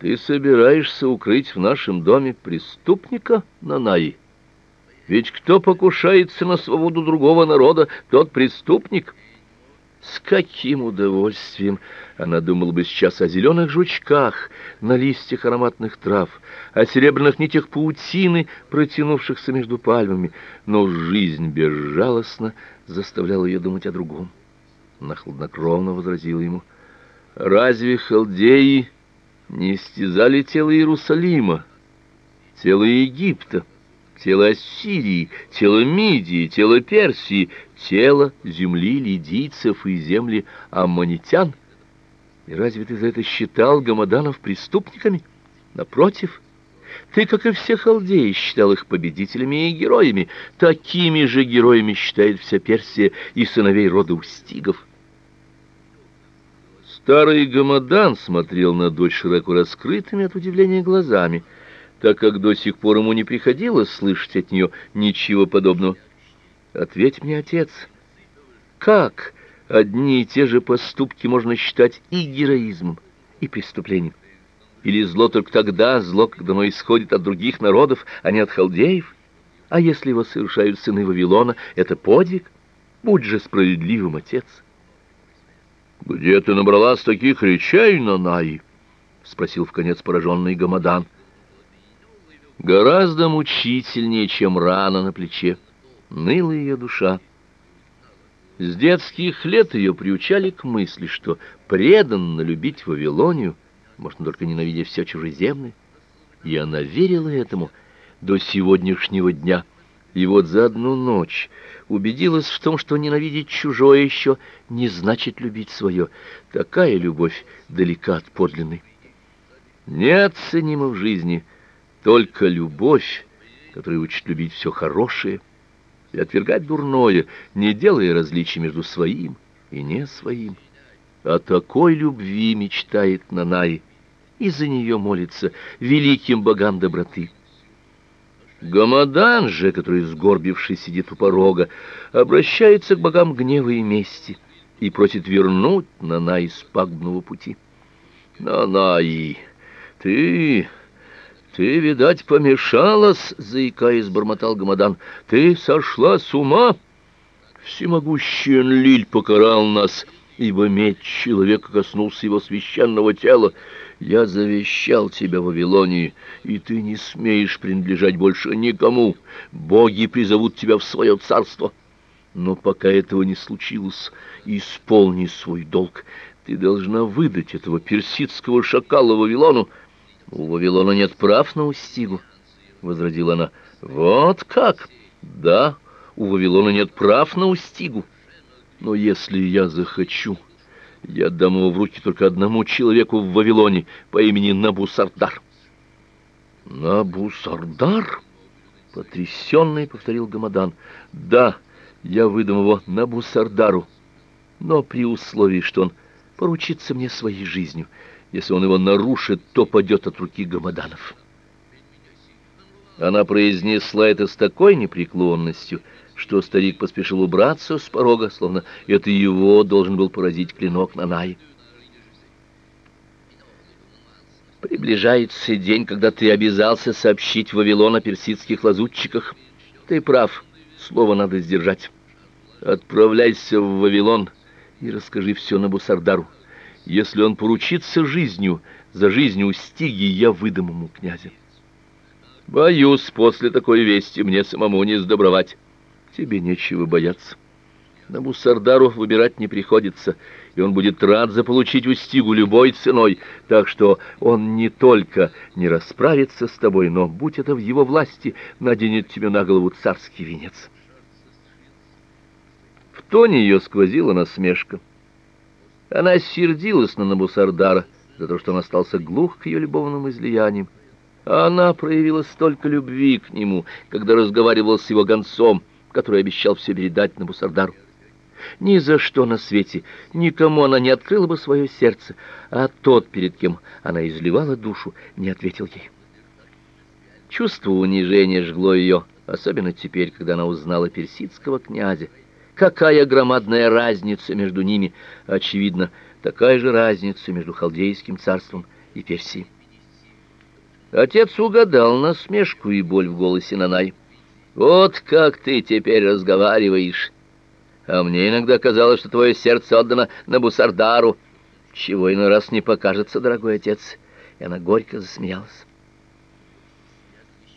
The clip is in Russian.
Ты собираешься укрыть в нашем доме преступника, Нанаи? Ведь кто покушается на свободу другого народа, тот преступник. С каким удовольствием она думала бы сейчас о зеленых жучках на листьях ароматных трав, о серебряных нитях паутины, протянувшихся между пальмами, но жизнь безжалостно заставляла ее думать о другом. Она хладнокровно возразила ему: "Разве халдеи не истязали тело Иерусалима, тело Египта?" тело Ассирии, тело Мидии, тело Персии, тело земли лидийцев и земли аммонитян. И разве ты за это считал гамаданов преступниками? Напротив, ты, как и все халдеи, считал их победителями и героями. Такими же героями считает вся Персия и сыновей рода Устигов. Старый гамадан смотрел на дочь широко раскрытыми от удивления глазами — так как до сих пор ему не приходилось слышать от нее ничего подобного. Ответь мне, отец, как одни и те же поступки можно считать и героизмом, и преступлением? Или зло только тогда, зло, когда оно исходит от других народов, а не от халдеев? А если его совершают сыны Вавилона, это подвиг? Будь же справедливым, отец. Где ты набралась таких речей, Нанаи? спросил в конец пораженный Гамадан гораздо мучительнее, чем рана на плече. Ныла ее душа. С детских лет ее приучали к мысли, что преданно любить Вавилонию можно только ненавидя все чужеземное. И она верила этому до сегодняшнего дня. И вот за одну ночь убедилась в том, что ненавидеть чужое еще не значит любить свое. Такая любовь далека от подлинной. Неоценима в жизни – только любовь, которая учит любить все хорошее и отвергать дурное, не делая различий между своим и не своим. О такой любви мечтает Нанай, и за нее молится великим богам доброты. Гамадан же, который сгорбивший сидит у порога, обращается к богам гнева и мести и просит вернуть Нанай с пагубного пути. Нанай, ты ты, видать, помешалась, заикаясь, бормотал Гамадан. Ты сошла с ума? Всемогущий Энлиль покарал нас, ибо меч человека коснулся его священного тела. Я завещал тебя в Вавилонии, и ты не смеешь принадлежать больше никому. Боги призовут тебя в свое царство. Но пока этого не случилось, исполни свой долг. Ты должна выдать этого персидского шакала Вавилону, у Вавилона нет прав на Устигу, возразила она. Вот как? Да, у Вавилона нет прав на Устигу. Но если я захочу, я дам его в руки только одному человеку в Вавилоне по имени Набусардар. Набусардар? потрясенный повторил Гамадан. Да, я выдам его Набусардару, но при условии, что он поручится мне своей жизнью. Если он его нарушит, то падет от руки гамаданов. Она произнесла это с такой непреклонностью, что старик поспешил убраться с порога, словно это его должен был поразить клинок Нанай. Приближается день, когда ты обязался сообщить Вавилон о персидских лазутчиках. Ты прав, слово надо сдержать. Отправляйся в Вавилон и расскажи все Набусардару. Если он поручится жизнью за жизнь Устиги, я выдам ему князя. Боюсь, после такой вести мне самому не сдобровать. Тебе нечего бояться. На Мусардару выбирать не приходится, и он будет рад заполучить Устигу любой ценой, так что он не только не расправится с тобой, но, будь это в его власти, наденет тебе на голову царский венец. В тоне ее сквозила насмешка. Она сердилась на Набусардара за то, что он остался глух к ее любовным излияниям. Она проявила столько любви к нему, когда разговаривала с его гонцом, который обещал все передать Набусардару. Ни за что на свете никому она не открыла бы свое сердце, а тот, перед кем она изливала душу, не ответил ей. Чувство унижения жгло ее, особенно теперь, когда она узнала персидского князя. Какая громадная разница между ними? Очевидно, такая же разница между халдейским царством и Персией. Отец угадал насмешку и боль в голосе Нанай. Вот как ты теперь разговариваешь. А мне иногда казалось, что твое сердце отдано на Бусардару. Чего иной раз не покажется, дорогой отец. И она горько засмеялась.